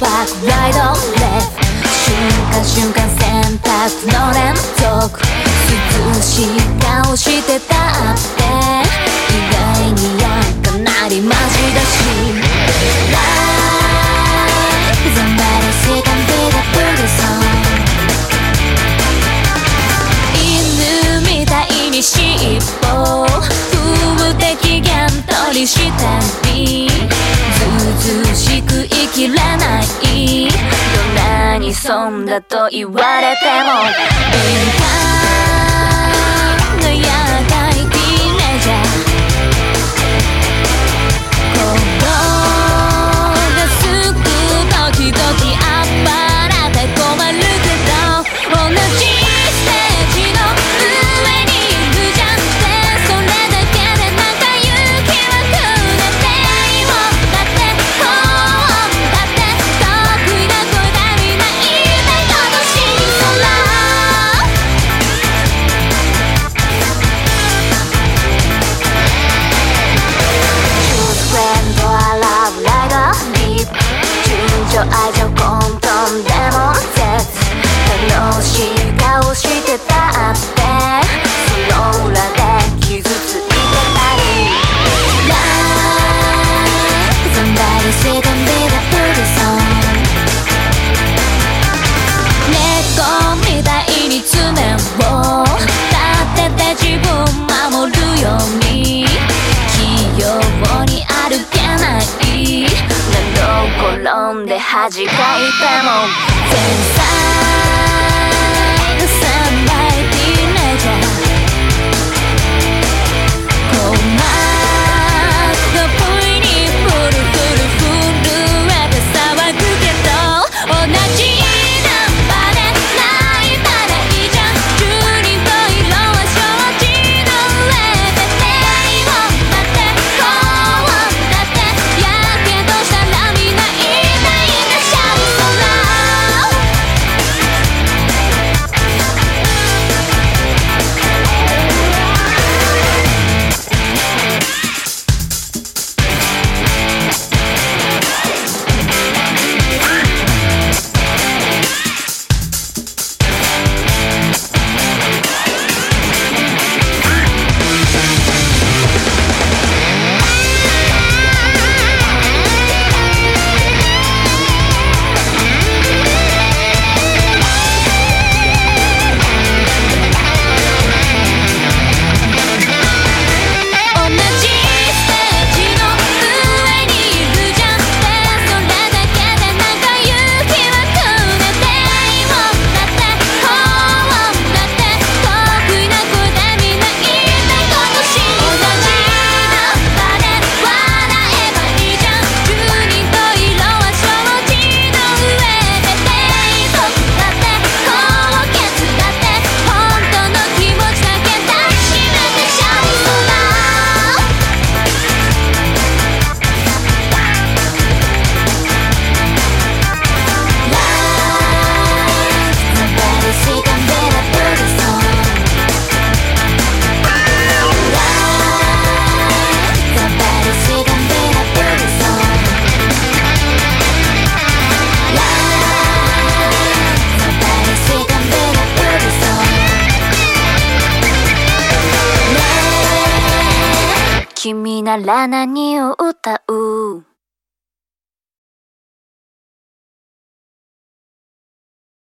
ライドレフ瞬間瞬間選択の連続涼しい顔してたって意外にやかなりマジだし Life is a 犬みたいに尻尾踏む敵限取りしてみずずしいきれない。どんなに損だと言われても。I んで弾かいても。天君なら何を歌う？